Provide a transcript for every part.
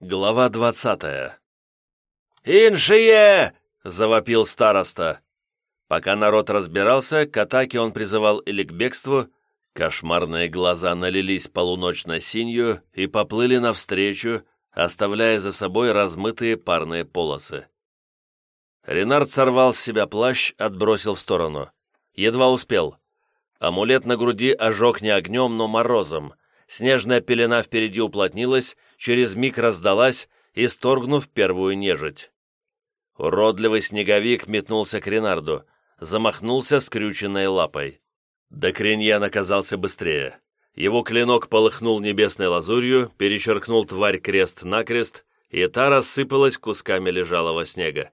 Глава двадцатая. «Иншие!» — завопил староста. Пока народ разбирался, к атаке он призывал или к бегству, кошмарные глаза налились полуночной синью и поплыли навстречу, оставляя за собой размытые парные полосы. Ренард сорвал с себя плащ, отбросил в сторону. Едва успел. Амулет на груди ожег не огнем, но морозом — снежная пелена впереди уплотнилась, через миг раздалась, исторгнув первую нежить. Уродливый снеговик метнулся к Ренарду, замахнулся скрюченной лапой. Докриньян оказался быстрее. Его клинок полыхнул небесной лазурью, перечеркнул тварь крест-накрест, и та рассыпалась кусками лежалого снега.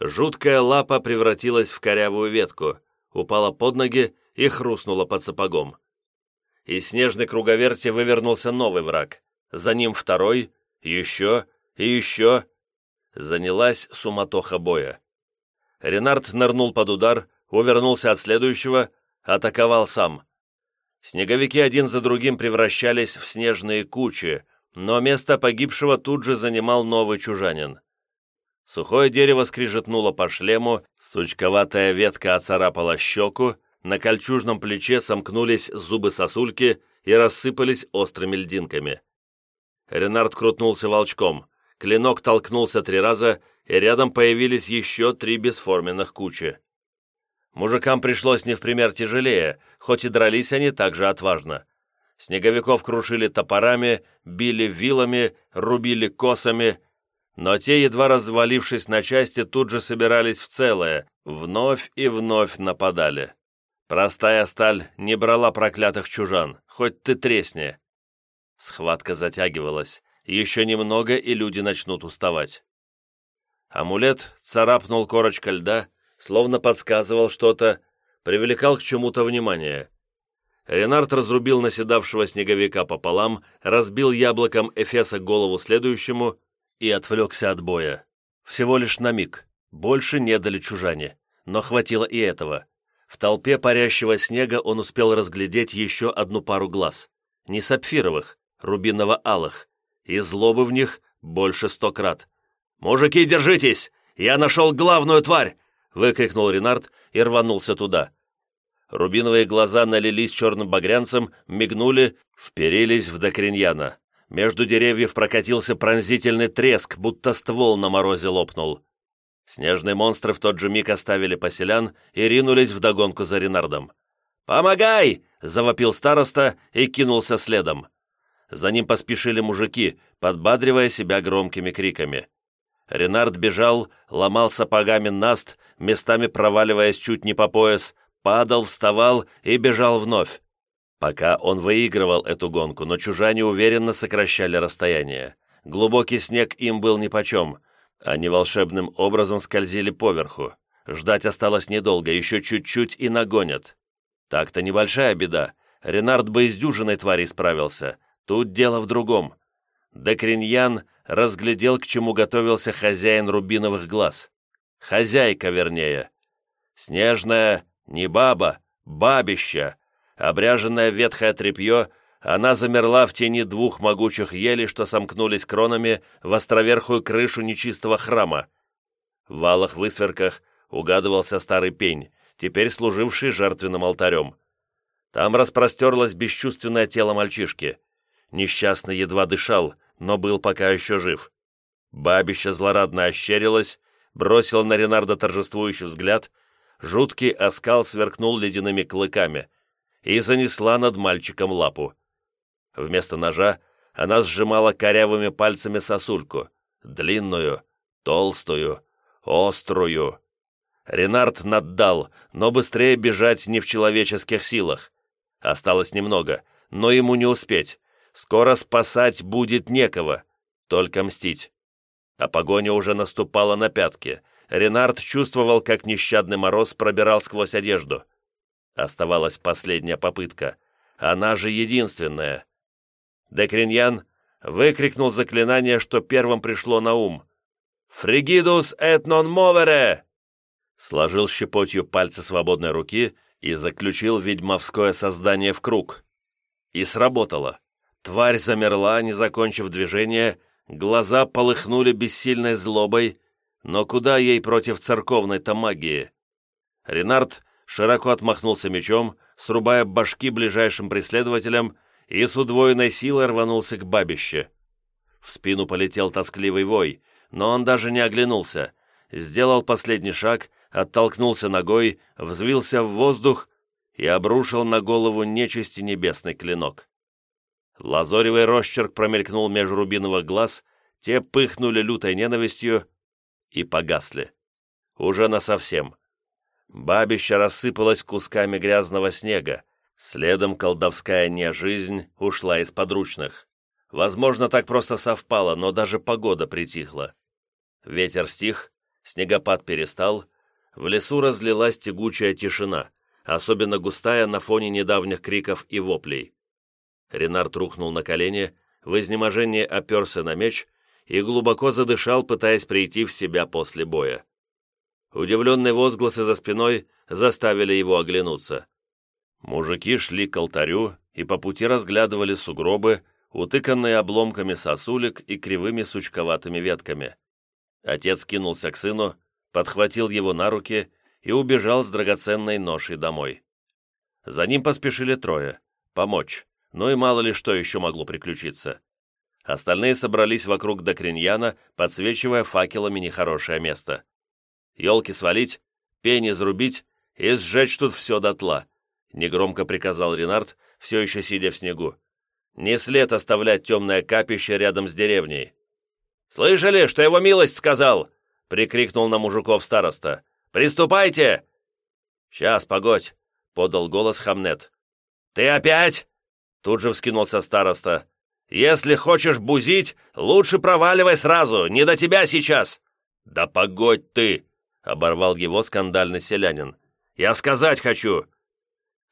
Жуткая лапа превратилась в корявую ветку, упала под ноги и хрустнула под сапогом. Из снежной круговерти вывернулся новый враг. За ним второй, еще и еще. Занялась суматоха боя. Ренард нырнул под удар, увернулся от следующего, атаковал сам. Снеговики один за другим превращались в снежные кучи, но место погибшего тут же занимал новый чужанин. Сухое дерево скрижетнуло по шлему, сучковатая ветка оцарапала щеку, на кольчужном плече сомкнулись зубы сосульки и рассыпались острыми льдинками. Ренард крутнулся волчком, клинок толкнулся три раза, и рядом появились еще три бесформенных кучи. Мужикам пришлось не в пример тяжелее, хоть и дрались они также отважно. Снеговиков крушили топорами, били вилами, рубили косами, но те, едва развалившись на части, тут же собирались в целое, вновь и вновь нападали. Простая сталь не брала проклятых чужан, хоть ты тресни. Схватка затягивалась, еще немного, и люди начнут уставать. Амулет царапнул корочка льда, словно подсказывал что-то, привлекал к чему-то внимание. Ренард разрубил наседавшего снеговика пополам, разбил яблоком Эфеса голову следующему и отвлекся от боя. Всего лишь на миг. Больше не дали чужане, но хватило и этого. В толпе парящего снега он успел разглядеть еще одну пару глаз. Не сапфировых, рубиново-алых. И злобы в них больше сто крат. «Мужики, держитесь! Я нашел главную тварь!» выкрикнул Ренард и рванулся туда. Рубиновые глаза налились черным багрянцем, мигнули, вперились в Докриньяна. Между деревьев прокатился пронзительный треск, будто ствол на морозе лопнул. Снежные монстры в тот же миг оставили поселян и ринулись вдогонку за Ренардом. «Помогай!» — завопил староста и кинулся следом. За ним поспешили мужики, подбадривая себя громкими криками. Ренард бежал, ломал сапогами наст, местами проваливаясь чуть не по пояс, падал, вставал и бежал вновь. Пока он выигрывал эту гонку, но чужане уверенно сокращали расстояние. Глубокий снег им был нипочем, они волшебным образом скользили поверху. Ждать осталось недолго, еще чуть-чуть и нагонят. Так-то небольшая беда. Ренард бы из дюжиной твари справился. Тут дело в другом. Декриньян разглядел, к чему готовился хозяин рубиновых глаз. Хозяйка, вернее. Снежная, не баба, бабища, обряженное ветхое тряпье она замерла в тени двух могучих елей, что сомкнулись кронами в островерхую крышу нечистого храма. В валах высверках угадывался старый пень, теперь служивший жертвенным алтарем. Там распростерлось бесчувственное тело мальчишки. Несчастный едва дышал, но был пока еще жив. Бабища злорадно ощерилась, бросила на Ренарда торжествующий взгляд, жуткий оскал сверкнул ледяными клыками и занесла над мальчиком лапу. Вместо ножа она сжимала корявыми пальцами сосульку, длинную, толстую, острую. Ренард наддал, но быстрее бежать не в человеческих силах. Осталось немного, но ему не успеть. Скоро спасать будет некого, только мстить. А погоня уже наступала на пятки. Ренард чувствовал, как нещадный мороз пробирал сквозь одежду. Оставалась последняя попытка. Она же единственная. Декриньян выкрикнул заклинание, что первым пришло на ум. «Фригидус эт нон мовере!» Сложил щепотью пальцы свободной руки и заключил ведьмовское создание в круг. И сработало. Тварь замерла, не закончив движение, глаза полыхнули бессильной злобой, но куда ей против церковной-то магии? Ренард широко отмахнулся мечом, срубая башки ближайшим преследователям, и с удвоенной силой рванулся к бабище. В спину полетел тоскливый вой, но он даже не оглянулся, сделал последний шаг, оттолкнулся ногой, взвился в воздух и обрушил на голову нечисти небесный клинок. Лазоревый росчерк промелькнул меж рубиновых глаз, те пыхнули лютой ненавистью и погасли. Уже насовсем. Бабище рассыпалось кусками грязного снега, следом колдовская нежизнь ушла из подручных. Возможно, так просто совпало, но даже погода притихла. Ветер стих, снегопад перестал, в лесу разлилась тягучая тишина, особенно густая на фоне недавних криков и воплей. Ренард рухнул на колени, в изнеможении оперся на меч и глубоко задышал, пытаясь прийти в себя после боя. Удивленные возгласы за спиной заставили его оглянуться. Мужики шли к алтарю и по пути разглядывали сугробы, утыканные обломками сосулек и кривыми сучковатыми ветками. Отец кинулся к сыну, подхватил его на руки и убежал с драгоценной ношей домой. За ним поспешили трое. Помочь. Ну и мало ли что еще могло приключиться. Остальные собрались вокруг Докриньяна, подсвечивая факелами нехорошее место. Елки свалить, пень изрубить и сжечь тут все дотла, негромко приказал Ренард, все еще сидя в снегу. Не след оставлять темное капище рядом с деревней. «Слышали, что его милость сказал?» — прикрикнул на мужиков староста. «Приступайте!» «Сейчас, погодь!» — подал голос Хамнет. «Ты опять?» — тут же вскинулся староста. «Если хочешь бузить, лучше проваливай сразу, не до тебя сейчас!» «Да погодь ты!» — оборвал его скандальный селянин. «Я сказать хочу!»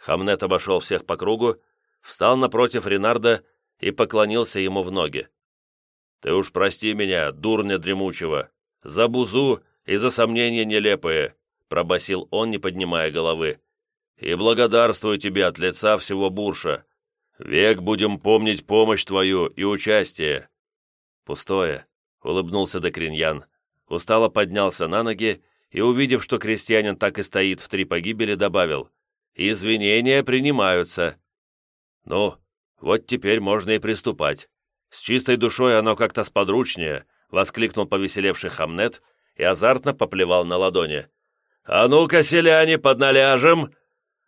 Хамнет обошел всех по кругу, встал напротив Ренарда и поклонился ему в ноги. «Ты уж прости меня, дурня дремучего, за бузу и за сомнения нелепые», пробасил он, не поднимая головы. «И благодарствую тебе от лица всего Бурша. Век будем помнить помощь твою и участие». «Пустое», — улыбнулся Докриньян. Устало поднялся на ноги и, увидев, что крестьянин так и стоит в три погибели, добавил «Извинения принимаются». «Ну, вот теперь можно и приступать. С чистой душой оно как-то сподручнее», — воскликнул повеселевший Хамнет и азартно поплевал на ладони. «А ну-ка, селяне, под наляжем!»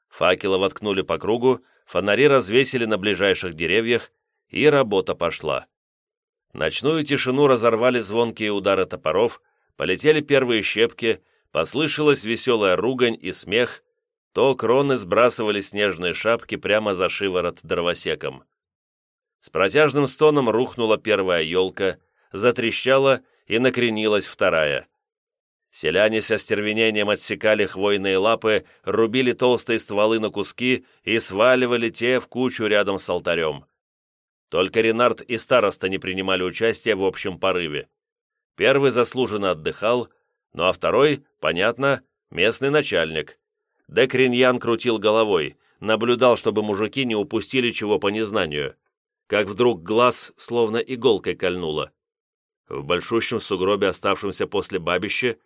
Факелы воткнули по кругу, фонари развесили на ближайших деревьях, и работа пошла. Ночную тишину разорвали звонкие удары топоров, полетели первые щепки, послышалась веселая ругань и смех, то кроны сбрасывали снежные шапки прямо за шиворот дровосеком. С протяжным стоном рухнула первая елка, затрещала и накренилась вторая. Селяне со стервенением отсекали хвойные лапы, рубили толстые стволы на куски и сваливали те в кучу рядом с алтарем. Только Ренард и староста не принимали участия в общем порыве. Первый заслуженно отдыхал, ну а второй, понятно, местный начальник. Декриньян крутил головой, наблюдал, чтобы мужики не упустили чего по незнанию. Как вдруг глаз словно иголкой кольнуло. В большущем сугробе, оставшемся после бабища,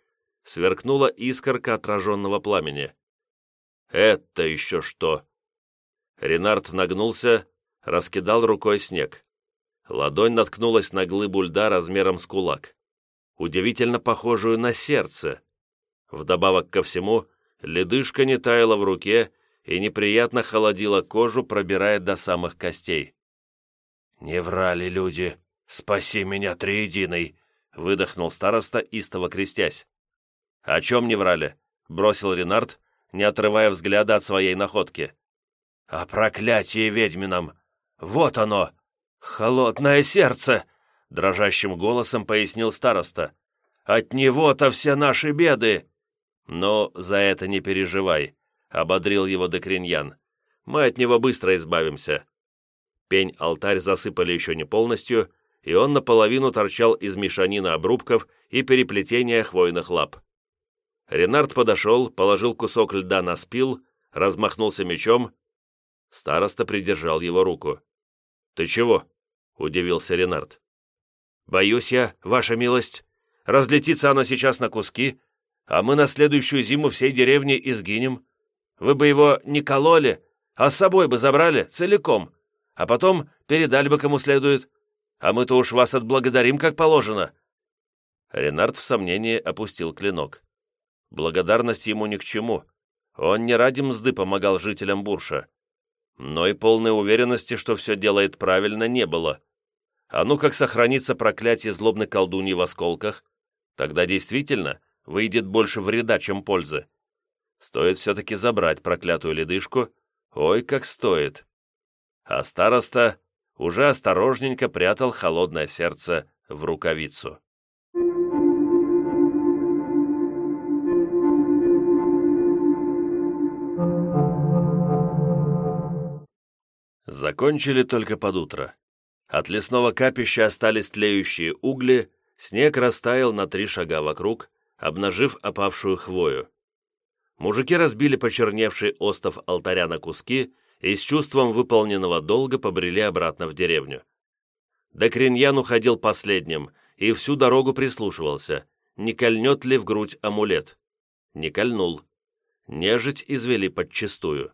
сверкнула искорка отраженного пламени. «Это еще что?» Ренард нагнулся, раскидал рукой снег. Ладонь наткнулась на глыбу льда размером с кулак, удивительно похожую на сердце. Вдобавок ко всему, ледышка не таяла в руке и неприятно холодила кожу, пробирая до самых костей. «Не врали люди! Спаси меня, триединый!» — выдохнул староста, истово крестясь. «О чем не врали?» — бросил Ренард, не отрывая взгляда от своей находки. «О проклятии ведьмином! Вот оно! Холодное сердце!» — дрожащим голосом пояснил староста. «От него-то все наши беды!» «Но за это не переживай», — ободрил его Декриньян. «Мы от него быстро избавимся». Пень-алтарь засыпали еще не полностью, и он наполовину торчал из мешанины обрубков и переплетения хвойных лап. Ренард подошел, положил кусок льда на спил, размахнулся мечом. Староста придержал его руку. «Ты чего?» — удивился Ренард. «Боюсь я, ваша милость. Разлетится оно сейчас на куски, а мы на следующую зиму всей деревни изгинем. Вы бы его не кололи, а с собой бы забрали целиком, а потом передали бы кому следует. А мы-то уж вас отблагодарим, как положено». Ренард в сомнении опустил клинок. Благодарность ему ни к чему. Он не ради мзды помогал жителям Бурша. Но и полной уверенности, что все делает правильно, не было. А ну как сохранится проклятие злобной колдуньи в осколках, тогда действительно выйдет больше вреда, чем пользы. Стоит все-таки забрать проклятую ледышку, ой, как стоит. А староста уже осторожненько прятал холодное сердце в рукавицу. Закончили только под утро. От лесного капища остались тлеющие угли, снег растаял на три шага вокруг, обнажив опавшую хвою. Мужики разбили почерневший остов алтаря на куски и с чувством выполненного долга побрели обратно в деревню. Докриньян уходил последним и всю дорогу прислушивался, не кольнет ли в грудь амулет. Не кольнул. Нежить извели подчистую.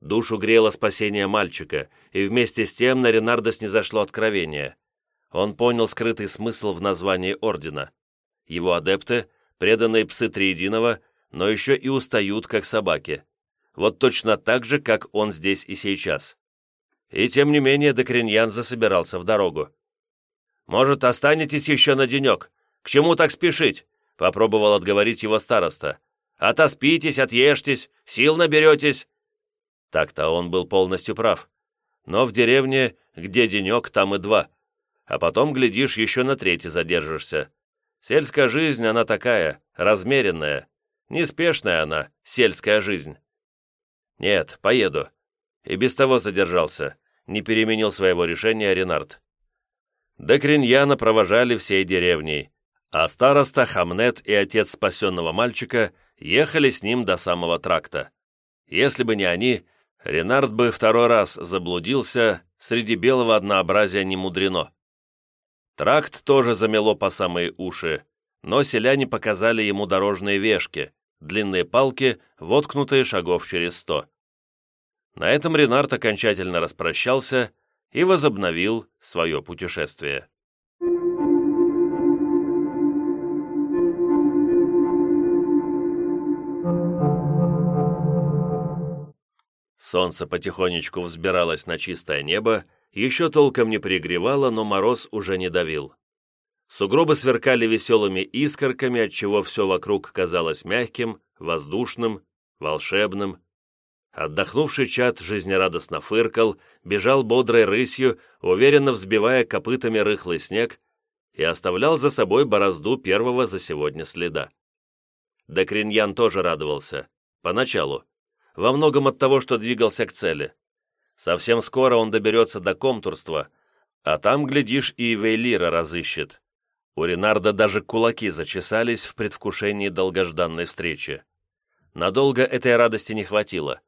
Душу грело спасение мальчика, и вместе с тем на Ренарда снизошло откровение. Он понял скрытый смысл в названии Ордена. Его адепты, преданные псы Триединого, но еще и устают, как собаки. Вот точно так же, как он здесь и сейчас. И тем не менее Докриньян засобирался в дорогу. «Может, останетесь еще на денек? К чему так спешить?» — попробовал отговорить его староста. «Отоспитесь, отъешьтесь, сил наберетесь, так-то он был полностью прав. Но в деревне, где денек, там и два. А потом, глядишь, еще на третий задержишься. Сельская жизнь, она такая, размеренная. Неспешная она, сельская жизнь. Нет, поеду. И без того задержался. Не переменил своего решения Ренард. До Криньяна провожали всей деревней, а староста, Хамнет и отец спасенного мальчика ехали с ним до самого тракта. Если бы не они, Ренард бы второй раз заблудился, среди белого однообразия не мудрено. Тракт тоже замело по самые уши, но селяне показали ему дорожные вешки, длинные палки, воткнутые шагов через сто. На этом Ренард окончательно распрощался и возобновил свое путешествие. Солнце потихонечку взбиралось на чистое небо, еще толком не пригревало, но мороз уже не давил. Сугробы сверкали веселыми искорками, отчего все вокруг казалось мягким, воздушным, волшебным. Отдохнувший чад жизнерадостно фыркал, бежал бодрой рысью, уверенно взбивая копытами рыхлый снег и оставлял за собой борозду первого за сегодня следа. Докриньян тоже радовался. Поначалу во многом от того, что двигался к цели. Совсем скоро он доберется до комтурства, а там, глядишь, и Вейлира разыщет. У Ренарда даже кулаки зачесались в предвкушении долгожданной встречи. Надолго этой радости не хватило.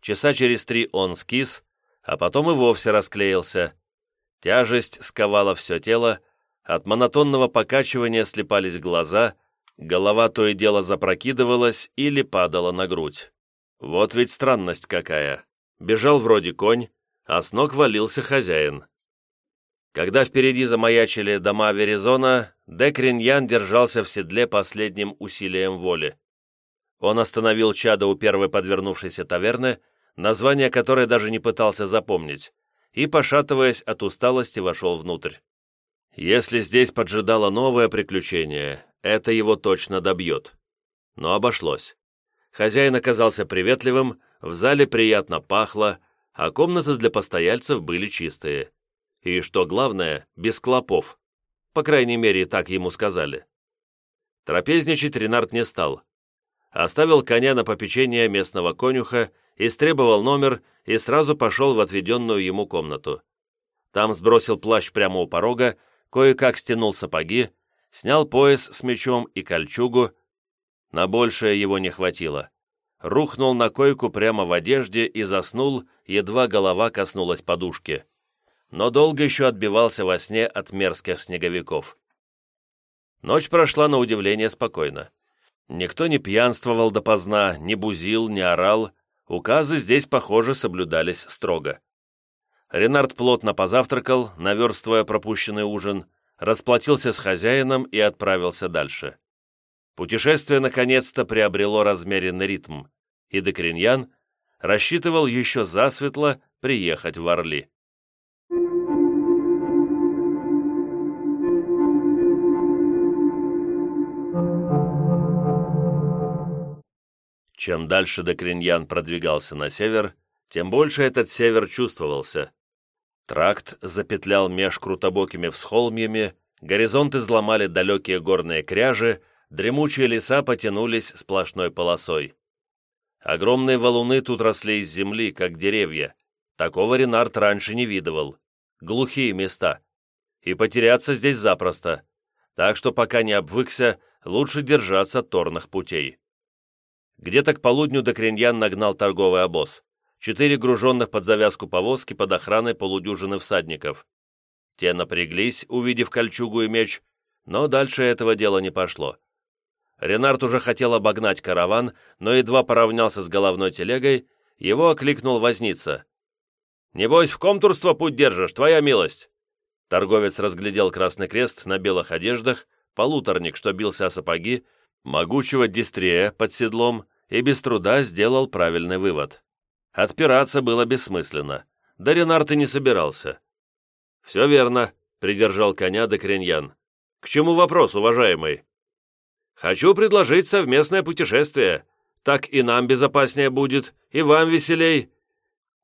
Часа через три он скис, а потом и вовсе расклеился. Тяжесть сковала все тело, от монотонного покачивания слепались глаза, голова то и дело запрокидывалась или падала на грудь. Вот ведь странность какая. Бежал вроде конь, а с ног валился хозяин. Когда впереди замаячили дома Веризона, Декриньян держался в седле последним усилием воли. Он остановил чадо у первой подвернувшейся таверны, название которой даже не пытался запомнить, и, пошатываясь от усталости, вошел внутрь. Если здесь поджидало новое приключение, это его точно добьет. Но обошлось. Хозяин оказался приветливым, в зале приятно пахло, а комнаты для постояльцев были чистые. И, что главное, без клопов. По крайней мере, так ему сказали. Трапезничать Ренард не стал. Оставил коня на попечение местного конюха, истребовал номер и сразу пошел в отведенную ему комнату. Там сбросил плащ прямо у порога, кое-как стянул сапоги, снял пояс с мечом и кольчугу, на большее его не хватило. Рухнул на койку прямо в одежде и заснул, едва голова коснулась подушки. но долго еще отбивался во сне от мерзких снеговиков. Ночь прошла на удивление спокойно. Никто не пьянствовал допоздна, не бузил, не орал. Указы здесь, похоже, соблюдались строго. Ренард плотно позавтракал, наверстывая пропущенный ужин, расплатился с хозяином и отправился дальше. Путешествие наконец-то приобрело размеренный ритм, и Декриньян рассчитывал еще засветло приехать в Орли. Чем дальше Декриньян продвигался на север, тем больше этот север чувствовался. Тракт запетлял меж крутобокими всхолмьями, горизонты изломали далекие горные кряжи, дремучие леса потянулись сплошной полосой. Огромные валуны тут росли из земли, как деревья. Такого Ренард раньше не видывал. Глухие места. И потеряться здесь запросто. Так что пока не обвыкся, лучше держаться торных путей. Где-то к полудню Докриньян нагнал торговый обоз. Четыре груженных под завязку повозки под охраной полудюжины всадников. Те напряглись, увидев кольчугу и меч, но дальше этого дела не пошло. Ренард уже хотел обогнать караван, но едва поравнялся с головной телегой, его окликнул возница. «Небось, в комтурство путь держишь, твоя милость!» Торговец разглядел красный крест на белых одеждах, полуторник, что бился о сапоги, могучего дистрея под седлом и без труда сделал правильный вывод. Отпираться было бессмысленно, да Ренард и не собирался. «Все верно», — придержал коня Декреньян. «К чему вопрос, уважаемый?» «Хочу предложить совместное путешествие. Так и нам безопаснее будет, и вам веселей.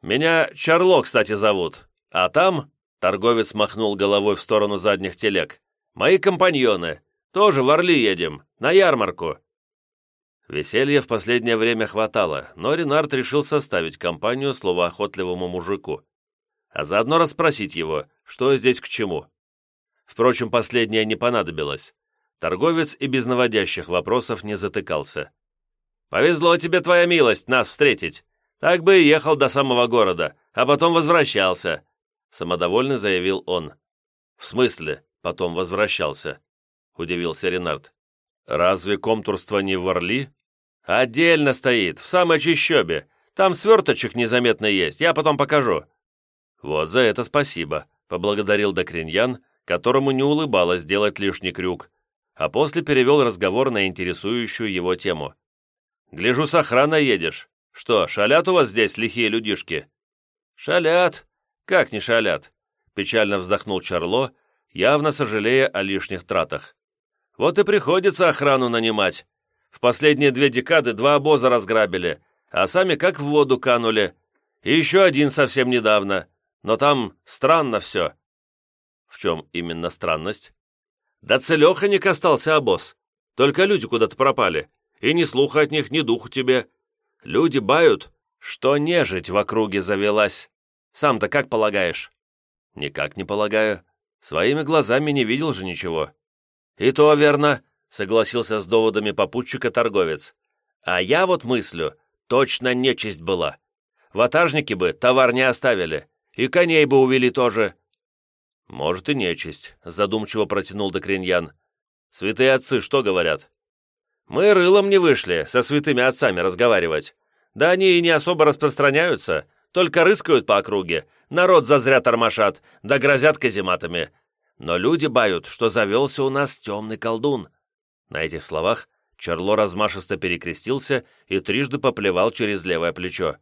Меня Чарло, кстати, зовут. А там...» — торговец махнул головой в сторону задних телег. «Мои компаньоны. Тоже в Орли едем, на ярмарку». Веселья в последнее время хватало, но Ренард решил составить компанию словоохотливому мужику, а заодно расспросить его, что здесь к чему. Впрочем, последнее не понадобилось. Торговец и без наводящих вопросов не затыкался. «Повезло тебе, твоя милость, нас встретить. Так бы и ехал до самого города, а потом возвращался», самодовольно заявил он. «В смысле, потом возвращался?» — удивился Ренард. «Разве комтурство не в Орли?» «Отдельно стоит, в самой чищобе. Там сверточек незаметно есть, я потом покажу». «Вот за это спасибо», — поблагодарил Докриньян, которому не улыбалось делать лишний крюк, а после перевел разговор на интересующую его тему. «Гляжу, с охраной едешь. Что, шалят у вас здесь лихие людишки?» «Шалят. Как не шалят?» — печально вздохнул Чарло, явно сожалея о лишних тратах. Вот и приходится охрану нанимать. В последние две декады два обоза разграбили, а сами как в воду канули. И еще один совсем недавно. Но там странно все». «В чем именно странность?» «Да целеханик остался обоз. Только люди куда-то пропали. И ни слуха от них, ни духу тебе. Люди бают, что нежить в округе завелась. Сам-то как полагаешь?» «Никак не полагаю. Своими глазами не видел же ничего». «И то верно», — согласился с доводами попутчика торговец. «А я вот мыслю, точно нечисть была. Ватажники бы товар не оставили, и коней бы увели тоже». «Может, и нечисть», — задумчиво протянул Докриньян. «Святые отцы что говорят?» «Мы рылом не вышли со святыми отцами разговаривать. Да они и не особо распространяются, только рыскают по округе, народ зазря тормошат, да грозят казематами. Но люди бают, что завелся у нас темный колдун». На этих словах Чарло размашисто перекрестился и трижды поплевал через левое плечо.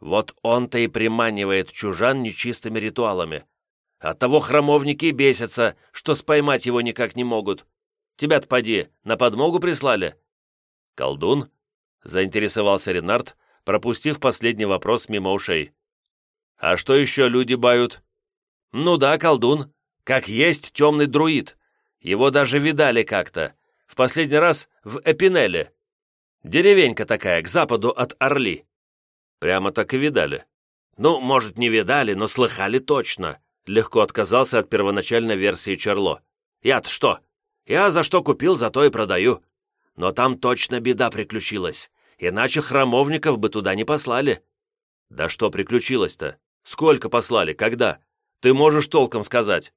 «Вот он-то и приманивает чужан нечистыми ритуалами. Оттого храмовники бесятся, что споймать его никак не могут. Тебя-то поди, на подмогу прислали?» «Колдун?» — заинтересовался Ренард, пропустив последний вопрос мимо ушей. «А что еще люди бают?» «Ну да, колдун. Как есть темный друид. Его даже видали как-то. В последний раз в Эпинеле. Деревенька такая, к западу от Орли. Прямо так и видали. Ну, может, не видали, но слыхали точно. Легко отказался от первоначальной версии Чарло. Я-то что? Я за что купил, за то и продаю. Но там точно беда приключилась. Иначе храмовников бы туда не послали. Да что приключилось-то? Сколько послали? Когда? Ты можешь толком сказать».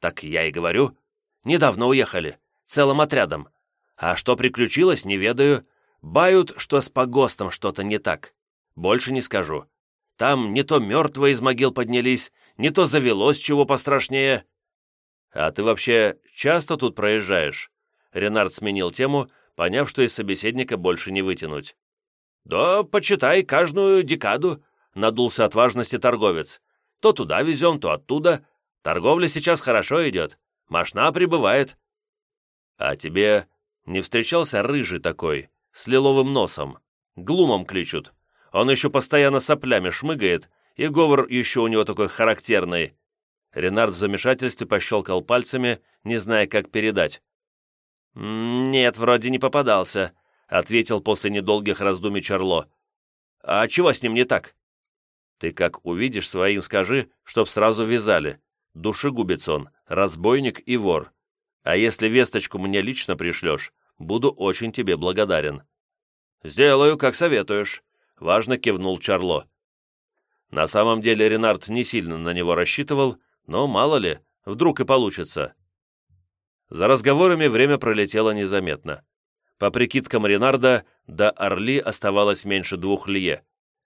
«Так я и говорю. Недавно уехали. Целым отрядом. А что приключилось, не ведаю. Бают, что с погостом что-то не так. Больше не скажу. Там не то мертвые из могил поднялись, не то завелось чего пострашнее. А ты вообще часто тут проезжаешь? Ренард сменил тему, поняв, что из собеседника больше не вытянуть. «Да, почитай, каждую декаду», — надулся от важности торговец. «То туда везем, то оттуда. Торговля сейчас хорошо идет. Машна прибывает». «А тебе не встречался рыжий такой, с лиловым носом? Глумом кличут. Он еще постоянно соплями шмыгает, и говор еще у него такой характерный». Ренард в замешательстве пощелкал пальцами, не зная, как передать. «Нет, вроде не попадался», — ответил после недолгих раздумий Чарло. «А чего с ним не так?» «Ты как увидишь своим скажи, чтоб сразу вязали. Душегубец он, разбойник и вор. А если весточку мне лично пришлешь, буду очень тебе благодарен». «Сделаю, как советуешь», — важно кивнул Чарло. На самом деле Ренард не сильно на него рассчитывал, но мало ли, вдруг и получится. За разговорами время пролетело незаметно. По прикидкам Ренарда, до Орли оставалось меньше двух лье,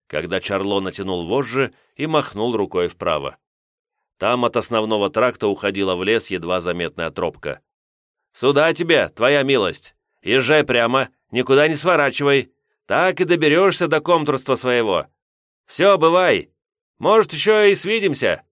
когда Чарло натянул вожжи и махнул рукой вправо. Там от основного тракта уходила в лес едва заметная тропка. «Сюда тебе, твоя милость! Езжай прямо, никуда не сворачивай! Так и доберешься до комтурства своего! Все, бывай! Может, еще и свидимся!»